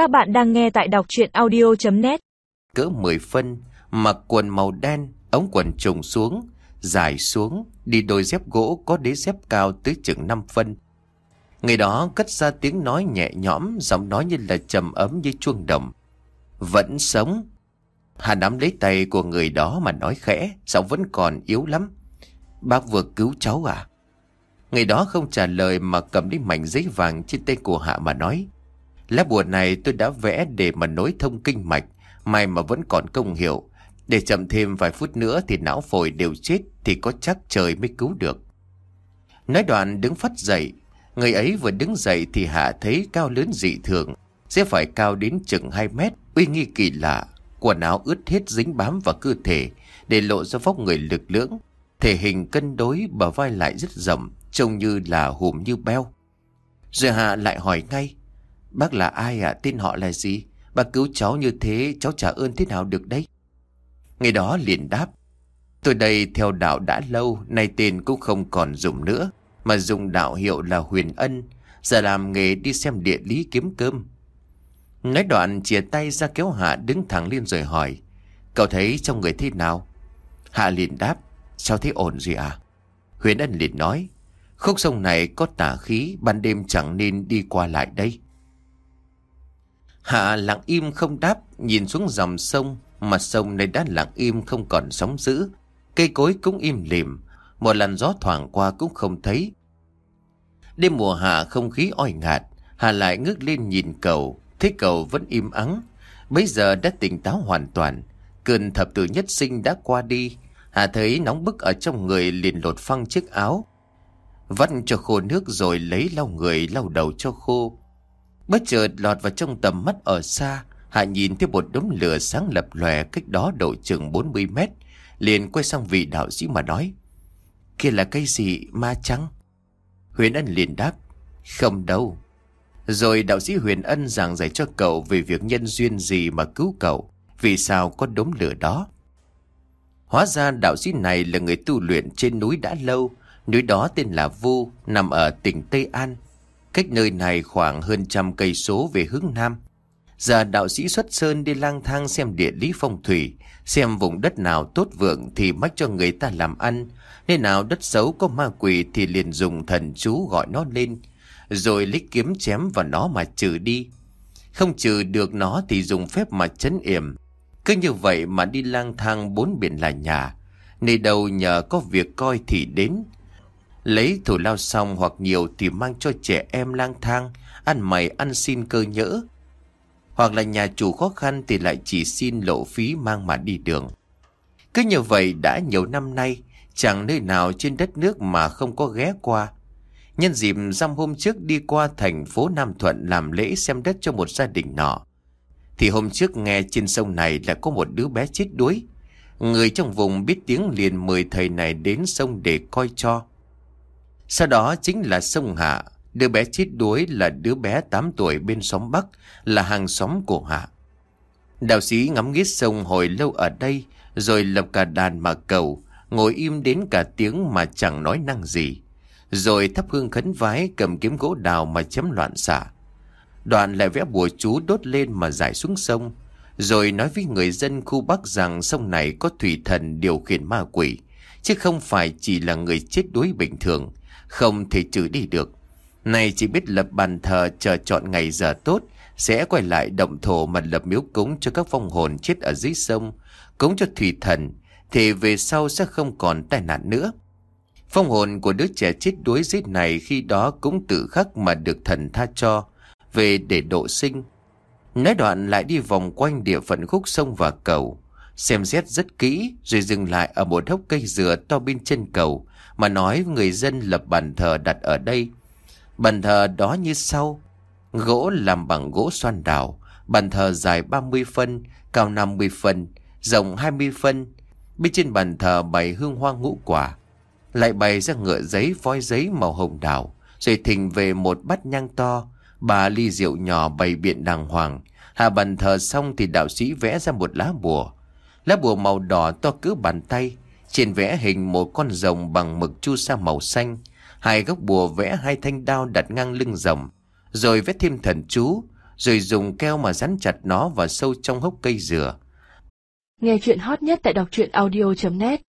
Các bạn đang nghe tại đọc chuyện audio.net Cỡ 10 phân, mặc quần màu đen, ống quần trùng xuống, dài xuống, đi đôi dép gỗ có đế dép cao tới chừng 5 phân. Người đó cất ra tiếng nói nhẹ nhõm, giọng nói như là trầm ấm như chuông đồng. Vẫn sống. Hà nắm lấy tay của người đó mà nói khẽ, giọng vẫn còn yếu lắm. Bác vừa cứu cháu à? Người đó không trả lời mà cầm lấy mảnh giấy vàng trên tay của Hạ mà nói. Lá bùa này tôi đã vẽ để mà nối thông kinh mạch, may mà vẫn còn công hiệu. Để chậm thêm vài phút nữa thì não phổi đều chết thì có chắc trời mới cứu được. Nói đoạn đứng phát dậy, người ấy vừa đứng dậy thì Hạ thấy cao lớn dị thường, sẽ phải cao đến chừng 2 mét, uy nghi kỳ lạ. Quần áo ướt hết dính bám vào cơ thể để lộ ra vóc người lực lưỡng. Thể hình cân đối bờ vai lại rất rộng, trông như là hùm như beo. Rồi Hạ lại hỏi ngay, bác là ai ạ, tên họ là gì? Bác cứu cháu như thế, cháu trả ơn thế nào được đấy? Người đó liền đáp, tôi đây theo đạo đã lâu, nay tên cũng không còn dùng nữa, mà dùng đạo hiệu là Huyền Ân, giờ làm nghề đi xem địa lý kiếm cơm. Nói đoạn chia tay ra kéo Hạ đứng thẳng lên rồi hỏi, cậu thấy trong người thế nào? Hạ liền đáp, sao thấy ổn gì à? Huyền Ân liền nói, Khúc sông này có tà khí, ban đêm chẳng nên đi qua lại đây. Hạ lặng im không đáp, nhìn xuống dòng sông, mặt sông này đã lặng im không còn sóng dữ. Cây cối cũng im lìm, một làn gió thoảng qua cũng không thấy. Đêm mùa hạ không khí oi ngạt, Hà lại ngước lên nhìn cầu, thấy cầu vẫn im ắng. Bây giờ đã tỉnh táo hoàn toàn, cơn thập tử nhất sinh đã qua đi. Hà thấy nóng bức ở trong người liền lột phăng chiếc áo, Vắt cho khô nước rồi lấy lau người lau đầu cho khô Bất chợt lọt vào trong tầm mắt ở xa Hạ nhìn thấy một đống lửa sáng lập lòe cách đó độ chừng 40 mét Liền quay sang vị đạo sĩ mà nói Kia là cây gì ma trắng Huyền Ân liền đáp Không đâu. Rồi đạo sĩ Huyền Ân giảng giải cho cậu Về việc nhân duyên gì mà cứu cậu Vì sao có đống lửa đó. Hóa ra đạo sĩ này là người tu luyện trên núi đã lâu Núi đó tên là Vu, nằm ở tỉnh Tây An. Cách nơi này khoảng hơn trăm cây số về hướng Nam. Giờ đạo sĩ xuất sơn đi lang thang xem địa lý phong thủy, xem vùng đất nào tốt vượng thì mách cho người ta làm ăn, nơi nào đất xấu có ma quỷ thì liền dùng thần chú gọi nó lên, rồi lấy kiếm chém vào nó mà trừ đi. Không trừ được nó thì dùng phép mà chấn yểm. Cứ như vậy mà đi lang thang bốn biển là nhà, nơi đâu nhờ có việc coi thì đến, Lấy thủ lao xong hoặc nhiều thì mang cho trẻ em lang thang, ăn mày ăn xin cơ nhỡ. Hoặc là nhà chủ khó khăn thì lại chỉ xin lộ phí mang mà đi đường. Cứ như vậy đã nhiều năm nay, chẳng nơi nào trên đất nước mà không có ghé qua. Nhân dịp dăm hôm trước đi qua thành phố Nam Thuận làm lễ xem đất cho một gia đình nọ. Thì hôm trước nghe trên sông này là có một đứa bé chết đuối. Người trong vùng biết tiếng liền mời thầy này đến sông để coi cho. Sau đó chính là sông Hạ. Đứa bé chết đuối là đứa bé 8 tuổi bên xóm Bắc, là hàng xóm của Hạ. Đạo sĩ ngắm nghít sông hồi lâu ở đây, rồi lập cả đàn mà cầu, ngồi im đến cả tiếng mà chẳng nói năng gì. Rồi thắp hương khấn vái cầm kiếm gỗ đào mà chém loạn xả. Đoạn lại vẽ bùa chú đốt lên mà giải xuống sông. Rồi nói với người dân khu Bắc rằng sông này có thủy thần điều khiển ma quỷ, chứ không phải chỉ là người chết đuối bình thường không thể trừ đi được. Này chỉ biết lập bàn thờ chờ chọn ngày giờ tốt, sẽ quay lại động thổ mà lập miếu cúng cho các phong hồn chết ở dưới sông, cúng cho thủy thần, thì về sau sẽ không còn tai nạn nữa. Phong hồn của đứa trẻ chết đuối dưới này khi đó cũng tự khắc mà được thần tha cho, về để độ sinh. Nói đoạn lại đi vòng quanh địa phận khúc sông và cầu, xem xét rất kỹ rồi dừng lại ở một hốc cây dừa to bên chân cầu, mà nói người dân lập bàn thờ đặt ở đây. Bàn thờ đó như sau. Gỗ làm bằng gỗ xoan đào. Bàn thờ dài 30 phân, cao 50 phân, rộng 20 phân. Bên trên bàn thờ bày hương hoa ngũ quả. Lại bày ra ngựa giấy voi giấy màu hồng đào. Rồi thình về một bát nhang to. Bà ly rượu nhỏ bày biện đàng hoàng. Hạ bàn thờ xong thì đạo sĩ vẽ ra một lá bùa. Lá bùa màu đỏ to cứ bàn tay. Trên vẽ hình một con rồng bằng mực chu sa màu xanh. Hai góc bùa vẽ hai thanh đao đặt ngang lưng rồng. Rồi vẽ thêm thần chú. Rồi dùng keo mà dán chặt nó vào sâu trong hốc cây dừa Nghe chuyện hot nhất tại đọc truyện audio.net